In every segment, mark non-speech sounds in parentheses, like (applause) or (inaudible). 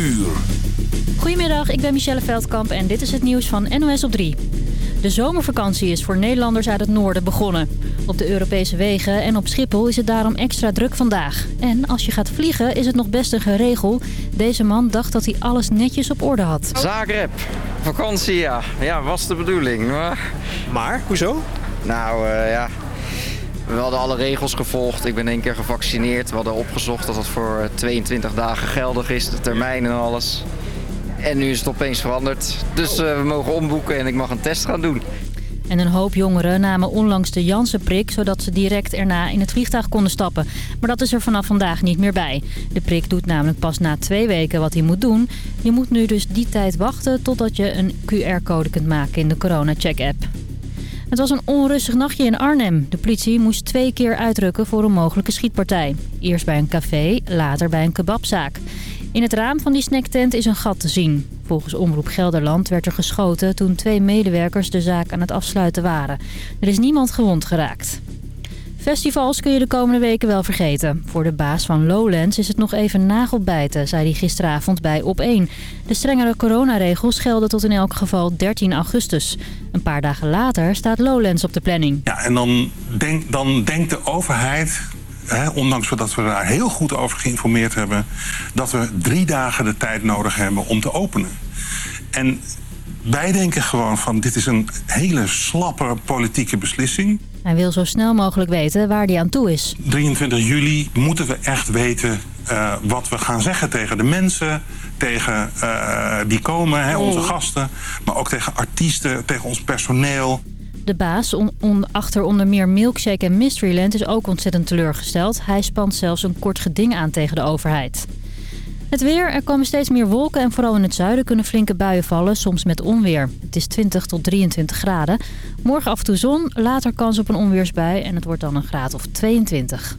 uur. Goedemiddag, ik ben Michelle Veldkamp en dit is het nieuws van NOS op 3. De zomervakantie is voor Nederlanders uit het noorden begonnen. Op de Europese wegen en op Schiphol is het daarom extra druk vandaag. En als je gaat vliegen is het nog best een geregel. Deze man dacht dat hij alles netjes op orde had. Zagreb, vakantie ja. Ja, was de bedoeling. Maar, maar hoezo? Nou uh, ja, we hadden alle regels gevolgd. Ik ben één keer gevaccineerd. We hadden opgezocht dat dat voor 22 dagen geldig is, de termijn en alles. En nu is het opeens veranderd. Dus uh, we mogen omboeken en ik mag een test gaan doen. En een hoop jongeren namen onlangs de Janssen-prik... zodat ze direct erna in het vliegtuig konden stappen. Maar dat is er vanaf vandaag niet meer bij. De prik doet namelijk pas na twee weken wat hij moet doen. Je moet nu dus die tijd wachten totdat je een QR-code kunt maken in de corona-check-app. Het was een onrustig nachtje in Arnhem. De politie moest twee keer uitrukken voor een mogelijke schietpartij. Eerst bij een café, later bij een kebabzaak. In het raam van die snacktent is een gat te zien. Volgens Omroep Gelderland werd er geschoten toen twee medewerkers de zaak aan het afsluiten waren. Er is niemand gewond geraakt. Festivals kun je de komende weken wel vergeten. Voor de baas van Lowlands is het nog even nagelbijten, zei hij gisteravond bij Op1. De strengere coronaregels gelden tot in elk geval 13 augustus. Een paar dagen later staat Lowlands op de planning. Ja, en dan, dan denkt de overheid ondanks dat we daar heel goed over geïnformeerd hebben... dat we drie dagen de tijd nodig hebben om te openen. En wij denken gewoon van dit is een hele slappe politieke beslissing. Hij wil zo snel mogelijk weten waar hij aan toe is. 23 juli moeten we echt weten uh, wat we gaan zeggen tegen de mensen... tegen uh, die komen, hè, onze gasten... maar ook tegen artiesten, tegen ons personeel... De baas on, achter onder meer Milkshake en Mysteryland is ook ontzettend teleurgesteld. Hij spant zelfs een kort geding aan tegen de overheid. Het weer, er komen steeds meer wolken en vooral in het zuiden kunnen flinke buien vallen, soms met onweer. Het is 20 tot 23 graden. Morgen af en toe zon, later kans op een onweersbui en het wordt dan een graad of 22.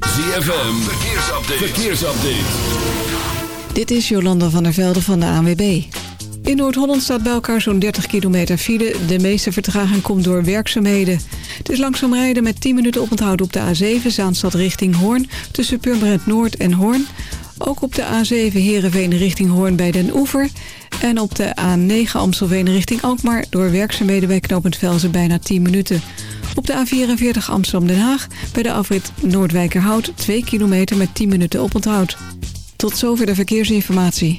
ZFM, verkeersupdate. verkeersupdate. Dit is Jolanda van der Velde van de ANWB. In Noord-Holland staat bij elkaar zo'n 30 kilometer file. De meeste vertraging komt door werkzaamheden. Het is langzaam rijden met 10 minuten oponthoud op de A7... Zaanstad richting Hoorn, tussen Purmerend Noord en Hoorn. Ook op de A7 Heerenveen richting Hoorn bij Den Oever. En op de A9 Amstelveen richting Alkmaar... door werkzaamheden bij knooppunt Velzen bijna 10 minuten. Op de A44 Amsterdam-Den Haag bij de afrit Noordwijkerhout... 2 kilometer met 10 minuten oponthoud. Tot zover de verkeersinformatie.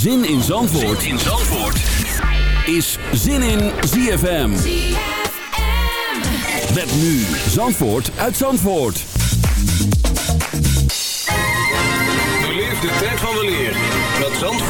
Zin in Zandvoort, in Zandvoort. is Zin in ZFM. Met nu Zandvoort uit Zandvoort. Beleef de tijd van weleer met Zandvoort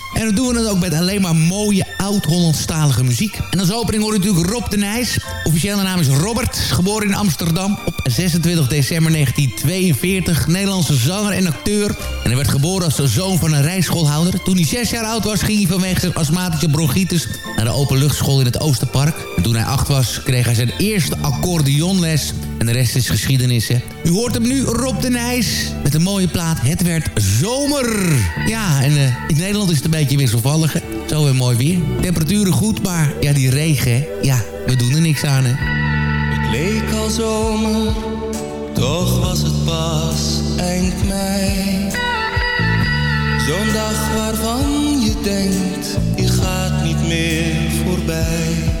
En dan doen we het ook met alleen maar mooie oud-Hollandstalige muziek. En als opening hoor je natuurlijk Rob de Nijs. Officiële naam is Robert, geboren in Amsterdam op 26 december 1942. Nederlandse zanger en acteur. En hij werd geboren als de zoon van een rijschoolhouder. Toen hij zes jaar oud was, ging hij vanwege zijn astmatische bronchitis... naar de openluchtschool in het Oosterpark. En toen hij acht was, kreeg hij zijn eerste accordeonles... En de rest is geschiedenis, hè. U hoort hem nu, Rob de Nijs, met een mooie plaat. Het werd zomer. Ja, en uh, in Nederland is het een beetje wisselvallig, hè. Zo weer mooi weer. Temperaturen goed, maar ja, die regen, hè. Ja, we doen er niks aan, hè. Het leek al zomer, toch was het pas eind mei. Zo'n dag waarvan je denkt, je gaat niet meer voorbij.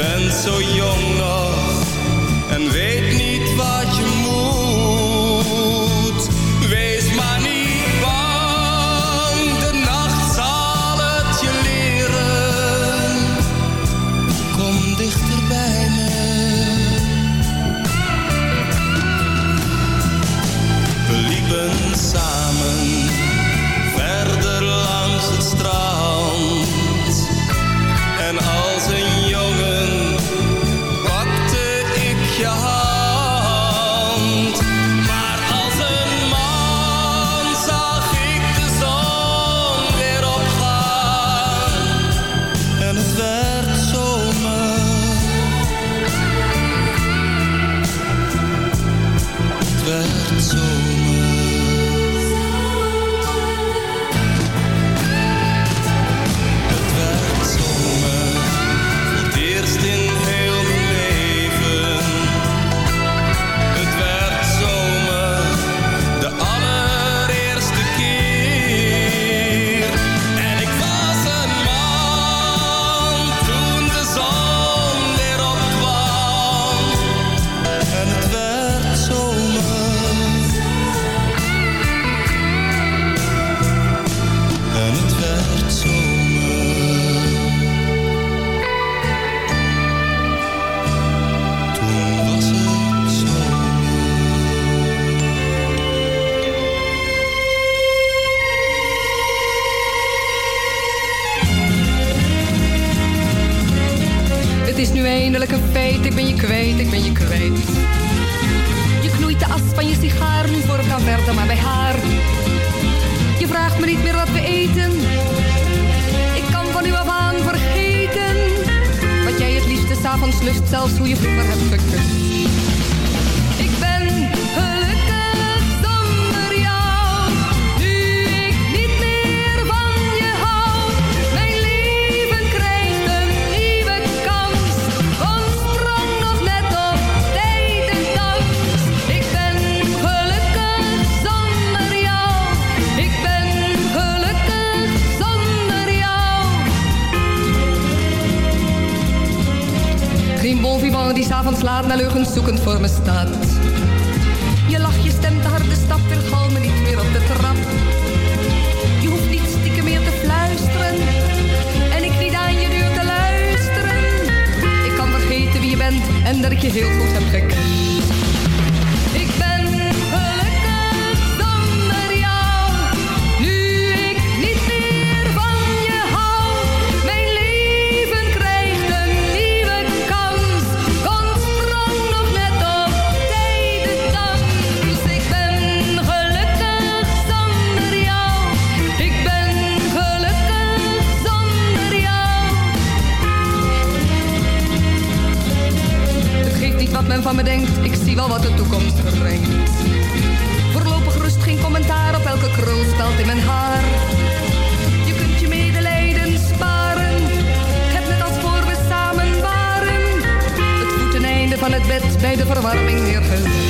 bent zo jong naar leugens zoekend voor me staat. Bij de verwarming neergelegd.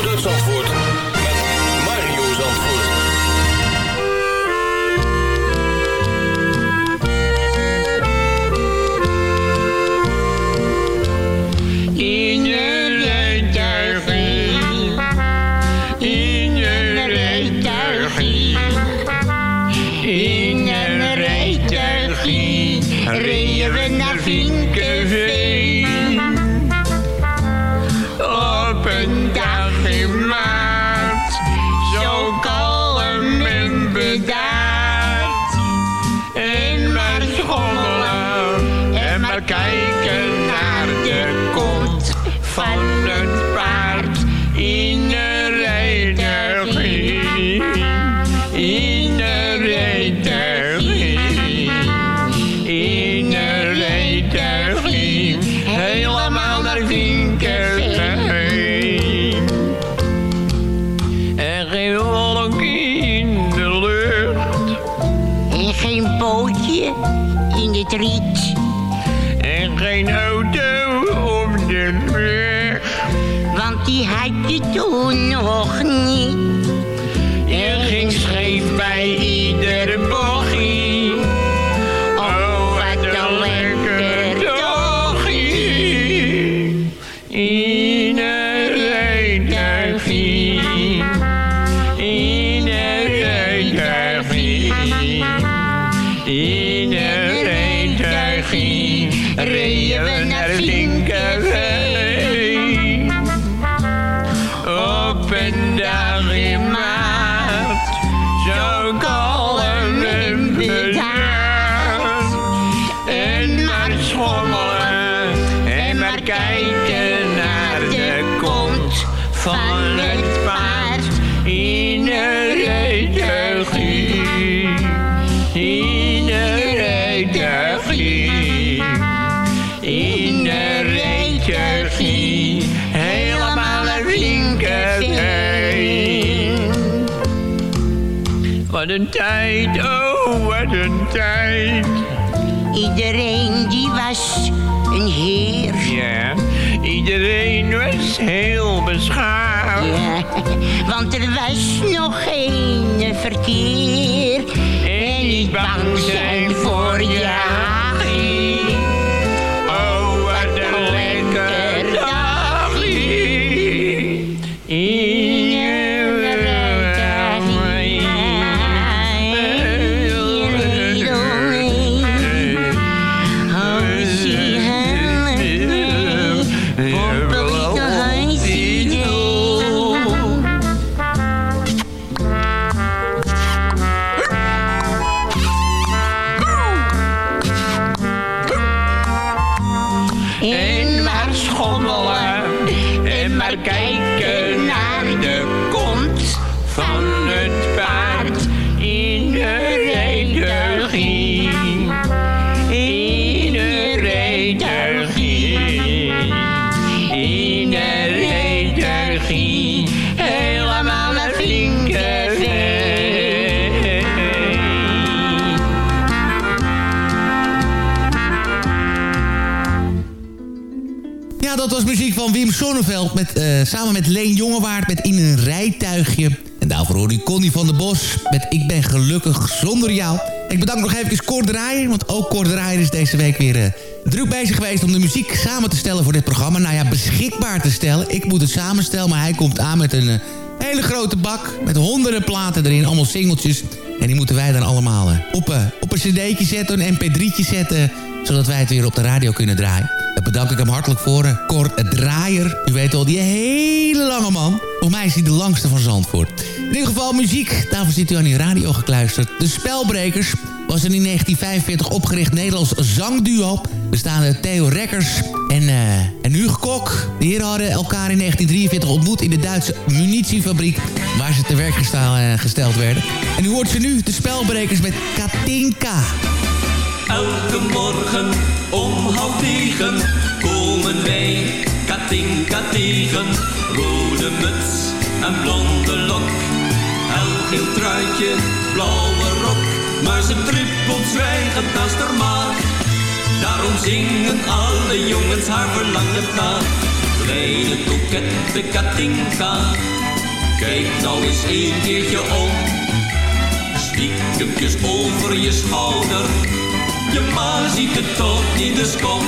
naar. En geen wolk in de lucht. En geen bootje in het riet. En geen auto op de weg. Want die had je toen nog niet. Tijd. Iedereen die was een heer. Ja, iedereen was heel beschaafd. Ja, (laughs) want er was nog geen verkeer. Samen met Leen Jongewaard met In een rijtuigje. En daarvoor hoorde u Connie van der Bos met Ik ben gelukkig zonder jou. Ik bedank nog even Cor Draaier, want ook Cor is deze week weer eh, druk bezig geweest... om de muziek samen te stellen voor dit programma. Nou ja, beschikbaar te stellen. Ik moet het samenstellen, maar hij komt aan met een eh, hele grote bak... met honderden platen erin, allemaal singeltjes. En die moeten wij dan allemaal eh, op, op een cd'tje zetten, een mp3'tje zetten... zodat wij het weer op de radio kunnen draaien. Daar bedank ik hem hartelijk voor. eh, Cor Draaier. U weet al, die hele lange man. Volgens mij is hij de langste van Zandvoort. In ieder geval muziek. Daarvoor zit u aan die radio gekluisterd. De Spelbrekers was een in 1945 opgericht Nederlands zangduo. Bestaande Theo Rekkers en, eh en Hugo Kok. De heren hadden elkaar in 1943 ontmoet in de Duitse munitiefabriek... waar ze te werk eh, gesteld werden. En u hoort ze nu, de Spelbrekers met Katinka. Elke morgen om half negen komen wij Katinka tegen. Rode muts en blonde lok, helgeel truitje, blauwe rok. Maar ze trippelt zwijgend naast haar maag. Daarom zingen alle jongens haar verlangend na. Kleine kokette Katinka, kijk nou eens een keertje om. Stiekempjes over je schouder je ma ziet het toch niet, dus kom.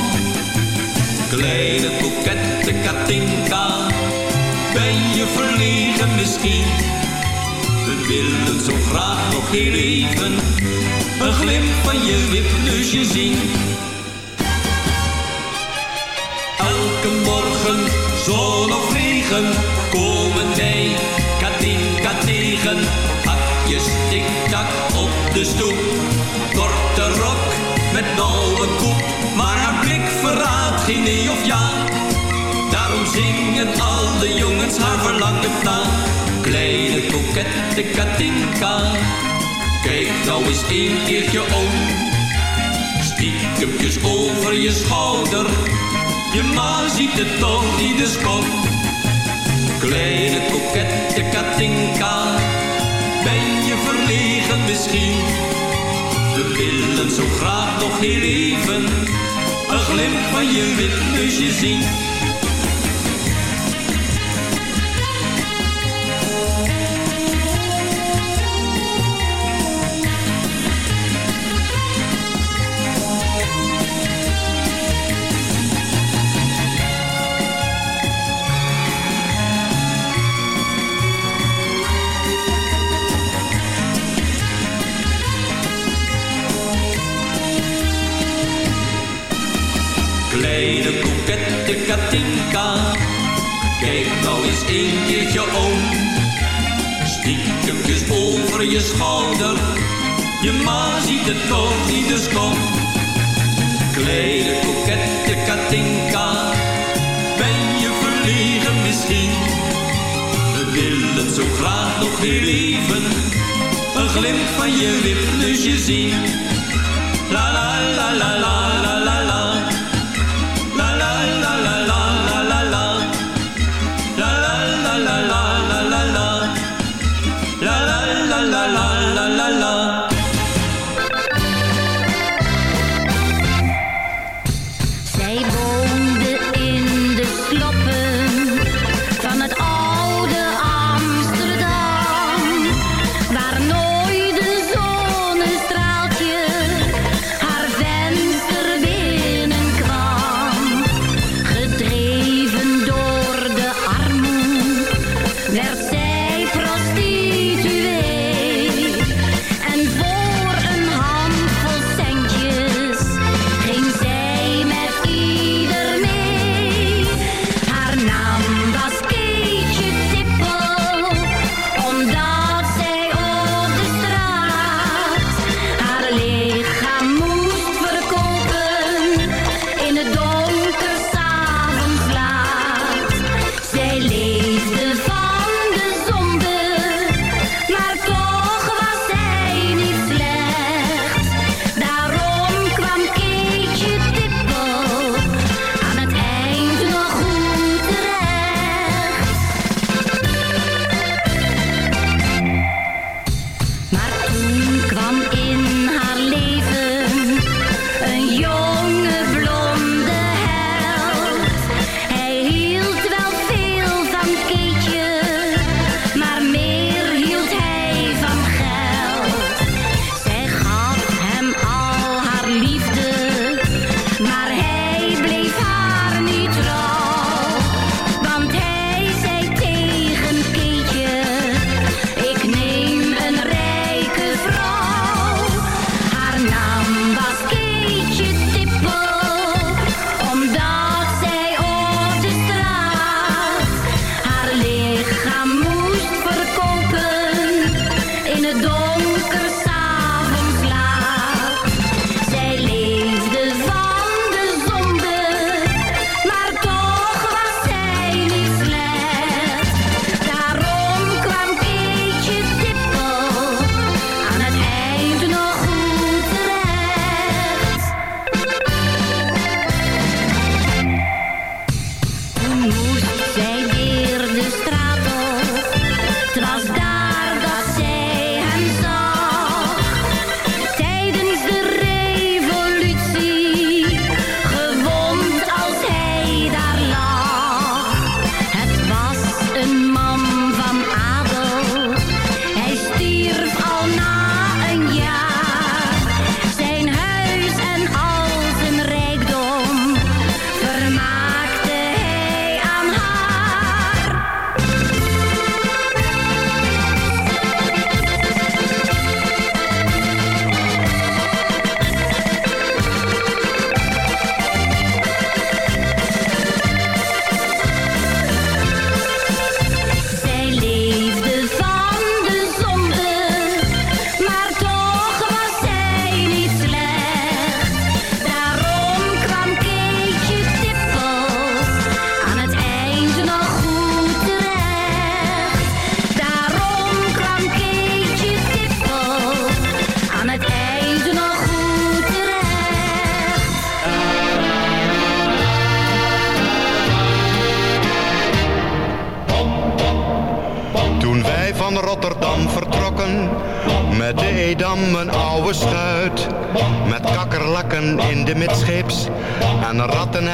Kleine kokette Katinka, ben je verlegen misschien? We willen zo graag nog heel even een glimp van je wipneusje zien. Elke morgen, zon of regen, komen wij Katinka tegen. Hakjes tik-tak op de stoep, korte rok met nauwe koep. Maar haar blik verraadt geen nee of ja. Daarom zingen alle jongens haar verlangend na. Kleine kokette Katinka, kijk nou eens een keertje om. Stiekempjes over je schouder, je ma ziet het toch niet, dus kom. Kleine kokette Katinka, ben je verlegen misschien? Willen zo graag nog heel even een glimp van je wipneusje zien. Kokette Katinka, kijk nou eens een keertje om. Stiekempjes over je schouder, je ma ziet het toch niet, dus kom. Kleine kokette Katinka, ben je verlegen misschien? We willen zo graag nog weer even een glimp van je wipneusje zien. La la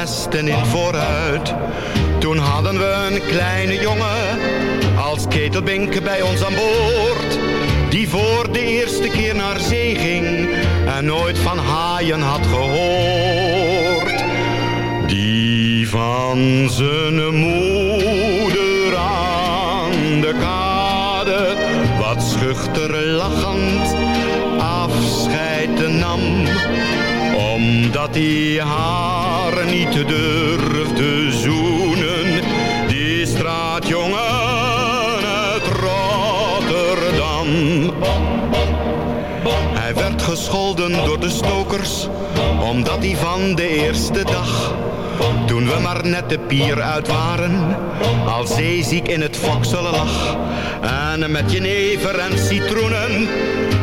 en rattennesten in vooruit. Omdat hij van de eerste dag, toen we maar net de pier uit waren, al zeeziek in het fokselen lag. En met jenever en citroenen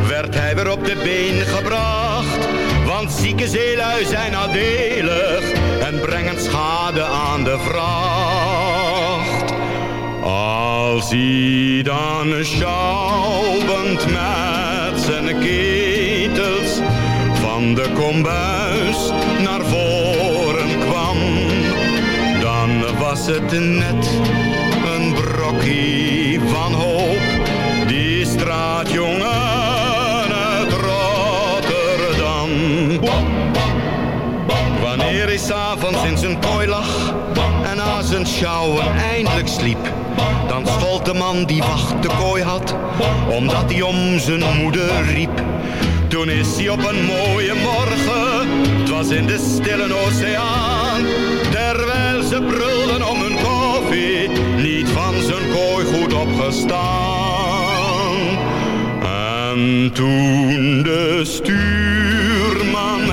werd hij weer op de been gebracht. Want zieke zeelui zijn nadelig en brengen schade aan de vracht. Als hij dan schouwend met zijn ketels de kombuis naar voren kwam, dan was het net een brokkie van hoop. Die straatjongen uit Rotterdam. Wanneer hij s'avonds in zijn kooi lag en na zijn sjouwen eindelijk sliep, dan schold de man die wacht de kooi had, omdat hij om zijn moeder riep. Toen is hij op een mooie morgen, het was in de stille oceaan, terwijl ze brulden om hun koffie, niet van zijn kooi goed opgestaan. En toen de stuurman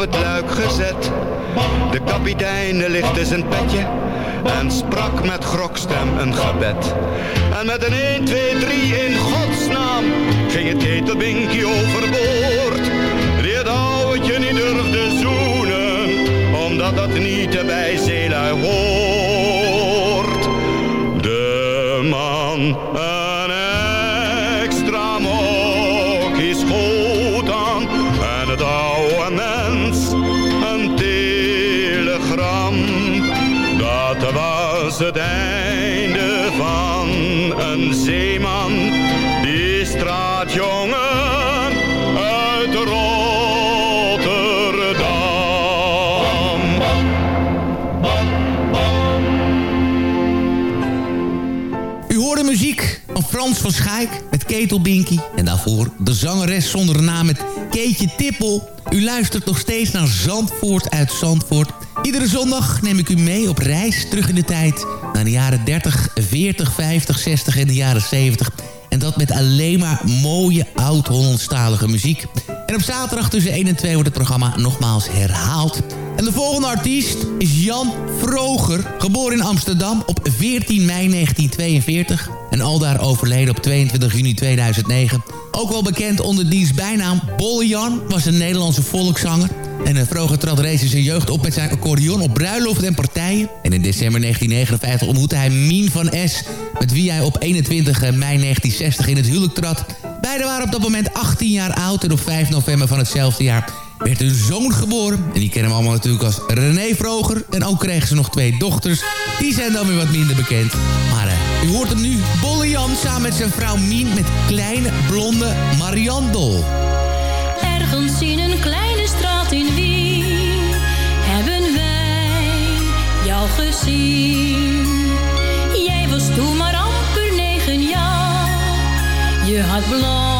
het luik gezet. De kapitein lichtte zijn petje en sprak met grokstem een gebed. En met een 1, 2, 3 in godsnaam ging het ketelbinkie overboord. Die het ouwtje niet durfde zoenen, omdat dat niet bij zeelui hoort. De man was het einde van een zeeman, die straatjongen uit Rotterdam. U hoorde muziek van Frans van Schaik met Ketelbinkie. En daarvoor de zangeres zonder naam met Keetje Tippel. U luistert nog steeds naar Zandvoort uit Zandvoort. Iedere zondag neem ik u mee op reis terug in de tijd... naar de jaren 30, 40, 50, 60 en de jaren 70. En dat met alleen maar mooie oud-Hollandstalige muziek. En op zaterdag tussen 1 en 2 wordt het programma nogmaals herhaald. En de volgende artiest is Jan Vroger. Geboren in Amsterdam op 14 mei 1942. En aldaar overleden op 22 juni 2009. Ook wel bekend onder diens bijnaam Bolle Jan. Was een Nederlandse volkszanger. En Vroger trad reeds in zijn jeugd op met zijn accordeon op bruiloften en partijen. En in december 1959 ontmoette hij Mien van S... met wie hij op 21 mei 1960 in het huwelijk trad. Beiden waren op dat moment 18 jaar oud... en op 5 november van hetzelfde jaar werd hun zoon geboren. En die kennen we allemaal natuurlijk als René Vroger. En ook kregen ze nog twee dochters. Die zijn dan weer wat minder bekend. Maar uh, u hoort hem nu. Bolle Jan samen met zijn vrouw Mien met kleine blonde Mariandel. Ergens in een kleine straat in Wien hebben wij jou gezien. Jij was toen maar amper negen jaar. Je had blond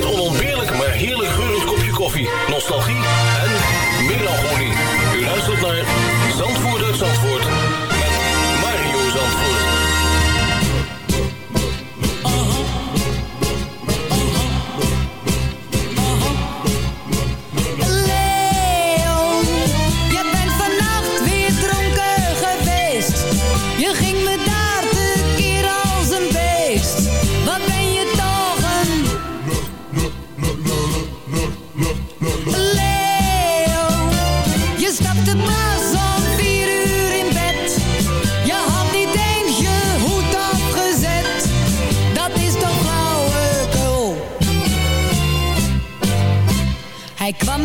bereid onontbeerlijk, maar heerlijk geurend kopje koffie, nostalgie en melancholie.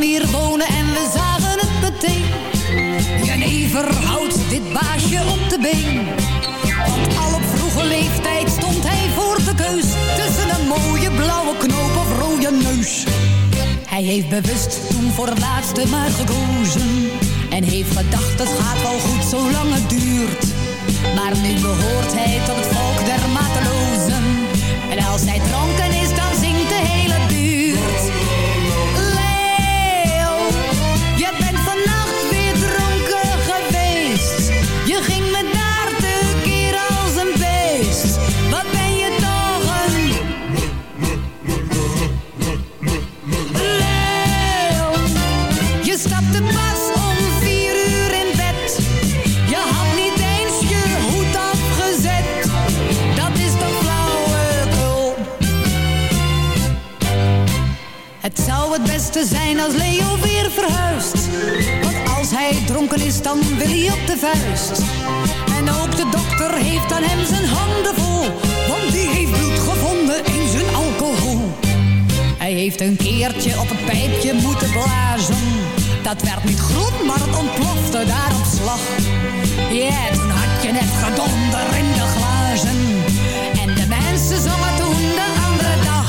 Kwam wonen en we zagen het meteen. Jenever houdt dit baasje op de been. Want al op vroege leeftijd stond hij voor de keus. Tussen een mooie blauwe knoop of rode neus. Hij heeft bewust toen voor het laatste maar gekozen. En heeft gedacht het gaat wel goed zolang het duurt. Maar nu behoort hij tot het volk der matelozen. En als hij dronken beste zijn als Leo weer verhuist. Want als hij dronken is, dan wil hij op de vuist. En ook de dokter heeft aan hem zijn handen vol. Want die heeft bloed gevonden in zijn alcohol. Hij heeft een keertje op een pijpje moeten blazen. Dat werd niet groen, maar het ontplofte daar op slag. Ja, toen had je net gedonder in de glazen. En de mensen zongen toen de andere dag.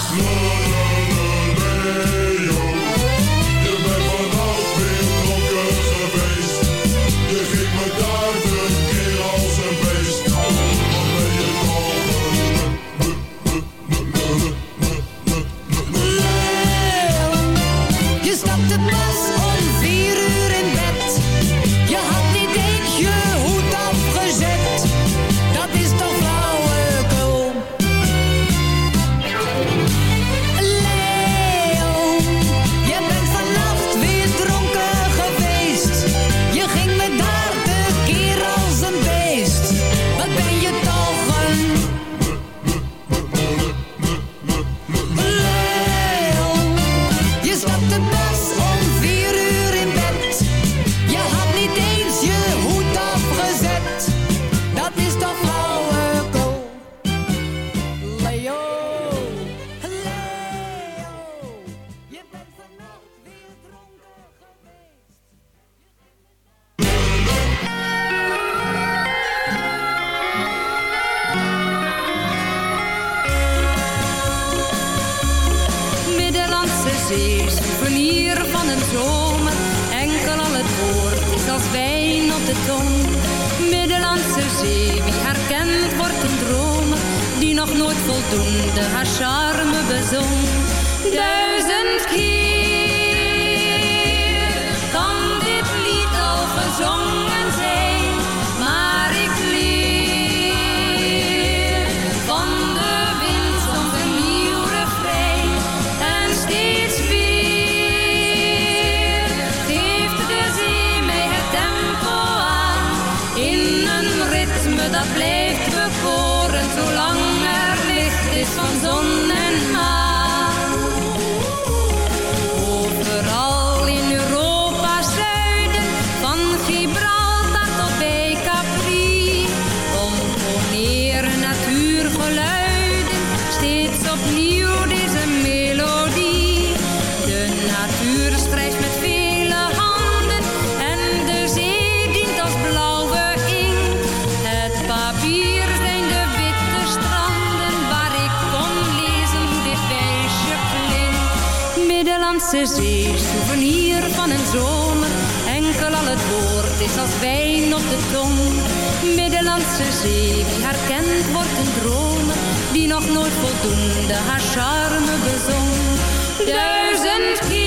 Charme bezong. Is als wijn op de tong. Middellandse zee, wie haar kent wordt een dromer, die nog nooit voldoende haar charme bezong. Duizend keer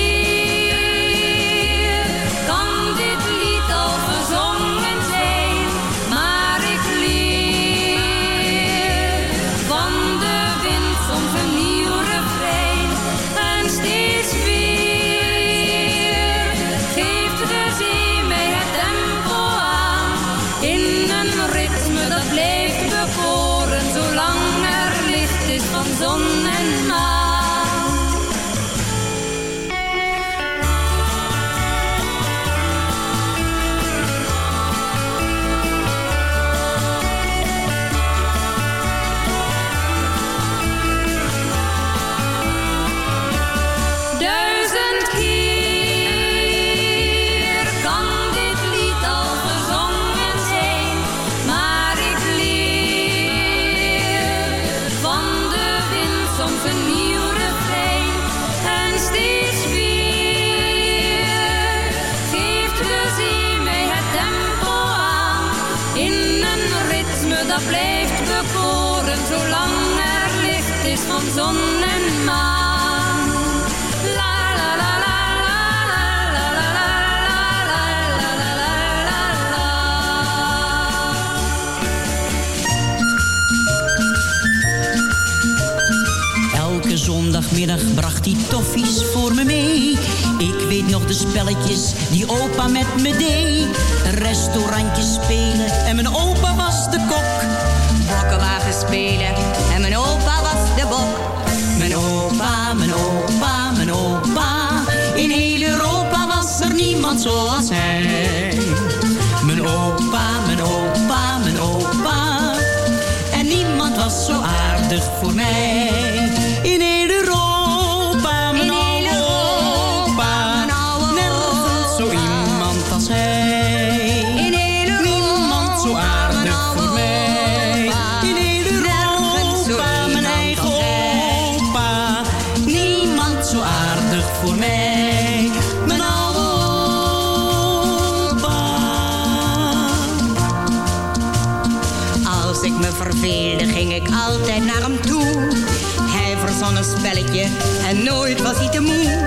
the moon.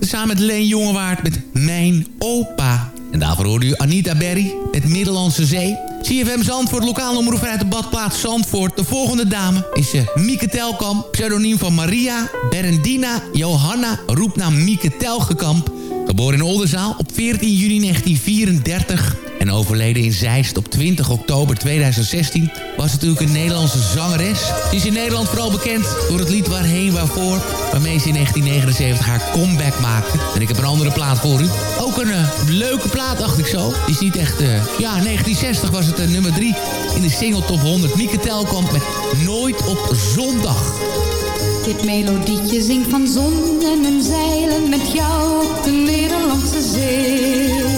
Samen met Leen Jongewaard met Mijn Opa. En daarvoor hoorde u Anita Berry met Middellandse Zee. CFM Zandvoort, lokaal omroep uit de badplaats Zandvoort. De volgende dame is uh, Mieke Telkamp. Pseudoniem van Maria Berendina Johanna, roepnaam Mieke Telgekamp. Geboren in Oldenzaal op 14 juni 1934 en overleden in Zeist op 20 oktober 2016... was natuurlijk een Nederlandse zangeres. Ze is in Nederland vooral bekend door het lied Waarheen Waarvoor... waarmee ze in 1979 haar comeback maakte. En ik heb een andere plaat voor u. Ook een eh, leuke plaat, dacht ik zo. Die is niet echt... eh, ja, 1960 was het uh, nummer 3 in de single top 100. Mieke Telkamp met Nooit op Zondag. Dit melodietje zingt van zon en zeilen met jou op de Nederlandse zee.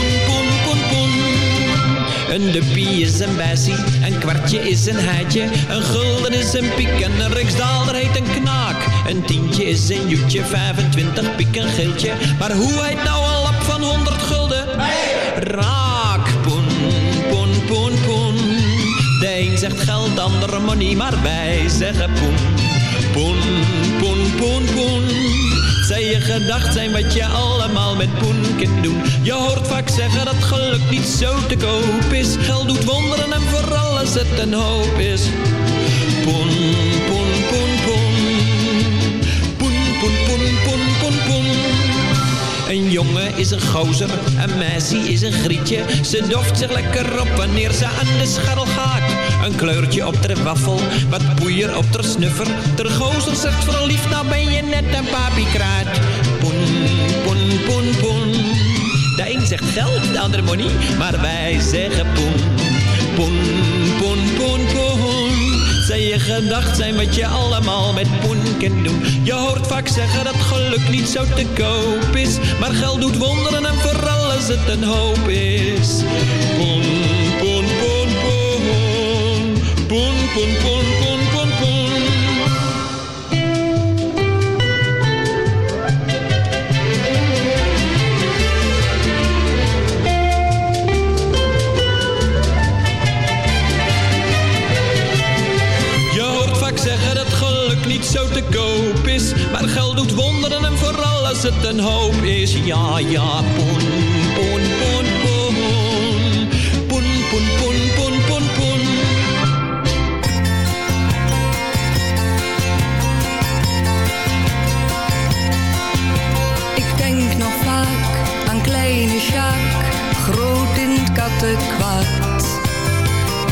Een duppie is een bessie, een kwartje is een heitje, een gulden is een piek en een riksdaalder heet een knaak. Een tientje is een joetje, 25 piek een geeltje, maar hoe heet nou een lap van 100 gulden? Raak, poen, poen, poen, poen. De een zegt geld, de andere money, maar wij zeggen poen. Poen, poen, poen, poen. Zij je gedacht zijn wat je allemaal met poen kunt doen. Je hoort vaak zeggen dat geluk niet zo te koop is. Geld doet wonderen en vooral als het een hoop is. Poen, poen, poen, poen. Poen, poen, poen, poen, poen, poen. Een jongen is een gozer, een meisje is een grietje. Ze doft zich lekker op wanneer ze aan de scharrel gaat. Een kleurtje op ter waffel, wat poeier op ter snuffer. Ter gozer zegt verliefd, nou ben je net een papiekraat. Poen, poen, poen, poen. De een zegt geld, de ander money, maar wij zeggen poen. Poen, poen, poen, poen. Zij je gedacht zijn wat je allemaal met poen kunt doen. Je hoort vaak zeggen dat geluk niet zo te koop is. Maar geld doet wonderen en vooral als het een hoop is. Poen, Poen, poen, poen, poen, poen. Je hoort vaak zeggen dat geluk niet zo te koop is. Maar geld doet wonderen en vooral als het een hoop is. Ja, ja, poen, poen. Poen, poen, poen, poen, poen, poen.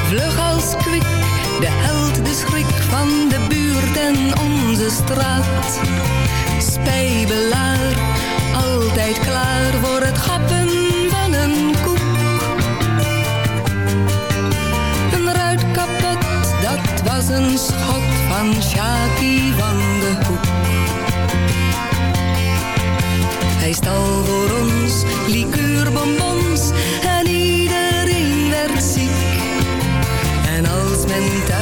Vlug als kwik, de held, de schrik van de buurt en onze straat. Spijbelaar, altijd klaar voor het gappen van een koek. Een ruit kapot, dat was een schot van Sjaakie van de Hoek. Hij stal voor ons liqueurbonbons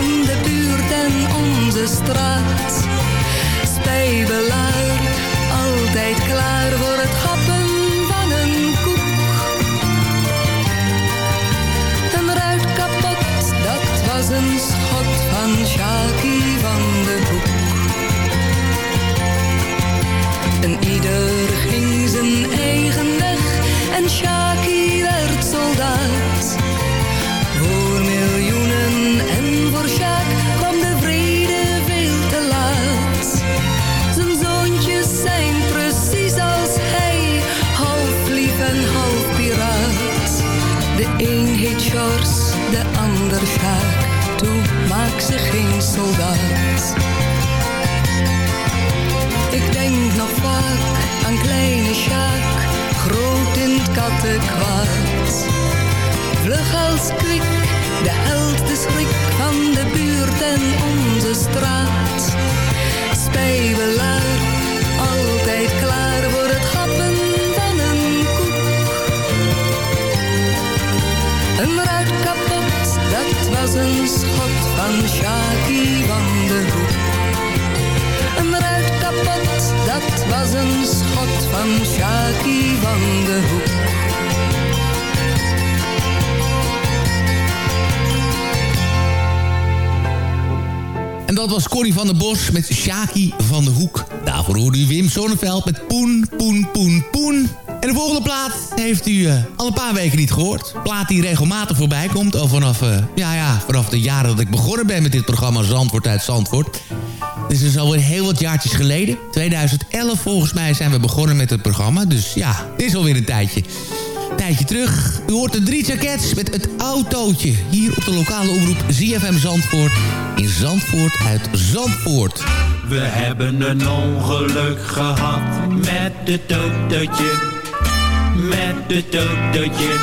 van de buurt en onze straat. Spijbelaar, altijd klaar voor het happen van een koek. Een ruit kapot, dat was een schot van Sjaakie van de Hoek. En ieder ging zijn eigen weg en Sjaakie ze geen soldaat. Ik denk nog vaak aan kleine Sjaak, groot in het kattenkwaad. Vlug als kwik, de held, de schrik van de buurt en onze straat. Spijbelaar, altijd klaar voor het happen van een koek. Een ruit kapot, dat was een schot van Shaki van de Hoek. Een ruit kapot, dat was een schot van Shaki van de Hoek. En dat was Corrie van der Bos met Shaki van de Hoek. Daarvoor hoorde u Wim Sonneveld met Poen, Poen, Poen, Poen. En de volgende plaat heeft u eh, al een paar weken niet gehoord. Plaat die regelmatig voorbij komt. Al vanaf, eh, ja, ja, vanaf de jaren dat ik begonnen ben met dit programma Zandvoort uit Zandvoort. Dit is dus alweer heel wat jaartjes geleden. 2011 volgens mij zijn we begonnen met het programma. Dus ja, dit is alweer een tijdje. Tijdje terug. U hoort de drie jackets met het autootje. Hier op de lokale omroep ZFM Zandvoort. In Zandvoort uit Zandvoort. We hebben een ongeluk gehad met het autootje. Met het autootje.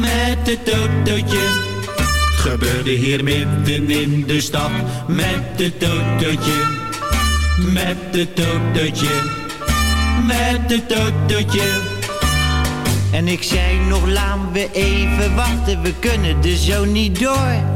Met het. Het gebeurde hier midden in de stad. Met het autootje. Met het autootje. Met het autootje. En ik zei nog, laten we even wachten, we kunnen er zo niet door.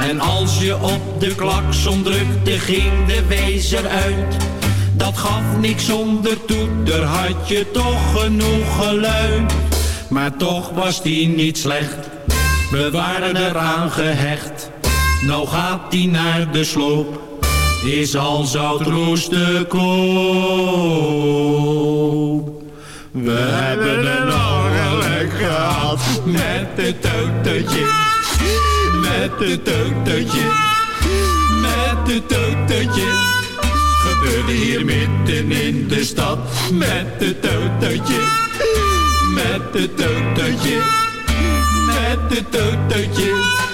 En als je op de klakson drukte, ging de wezer uit. Dat gaf niks zonder toeter, had je toch genoeg geluid. Maar toch was die niet slecht, we waren eraan gehecht. Nou gaat die naar de sloop, is al zout te koop. We hebben een ongeluk gehad met het autootje, met het autootje, met het autootje. Gebeurde hier midden in de stad met het autootje, met het autootje, met het autootje.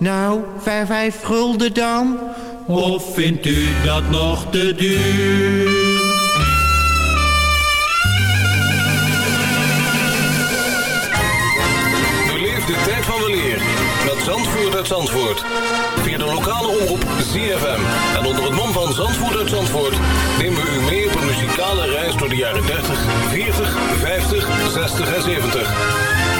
Nou, vijf, vijf gulden dan? Of vindt u dat nog te duur? Beleef de tijd van weleer met Zandvoort uit Zandvoort. Via de lokale omroep ZFM. En onder het mom van Zandvoort uit Zandvoort... nemen we u mee op een muzikale reis door de jaren 30, 40, 50, 60 en 70.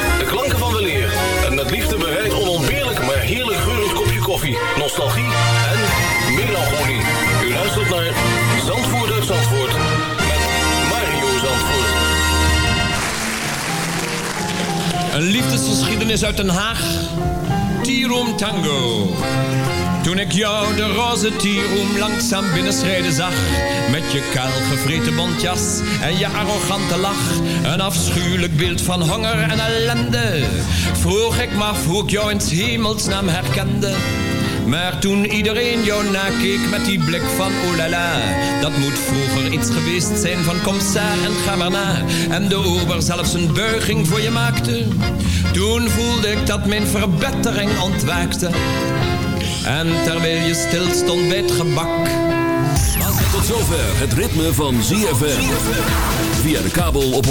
De klanken van weleer. En met liefde bereid onontbeerlijk, maar heerlijk geurend kopje koffie. Nostalgie en melancholie. U luistert naar Zandvoort uit Zandvoort. Met Mario Zandvoort. Een liefdesgeschiedenis uit Den Haag. Tirom Tango. Toen ik jou de roze tieroem langzaam binnenschrijden zag. Met je kaal gevreten bontjas en je arrogante lach. Een afschuwelijk beeld van honger en ellende. Vroeg ik me af hoe ik jou in 's hemelsnaam herkende. Maar toen iedereen jou nakeek met die blik van oh la la, dat moet vroeger iets geweest zijn van kom en ga maar na. En de ober zelfs een buiging voor je maakte. Toen voelde ik dat mijn verbetering ontwaakte. En terwijl je stil stond bij het gebak. Tot zover het ritme van ZFM. Via de kabel op 104.5.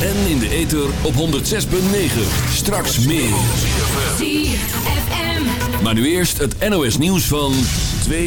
En in de ether op 106.9. Straks meer. ZFM. Maar nu eerst het NOS nieuws van 2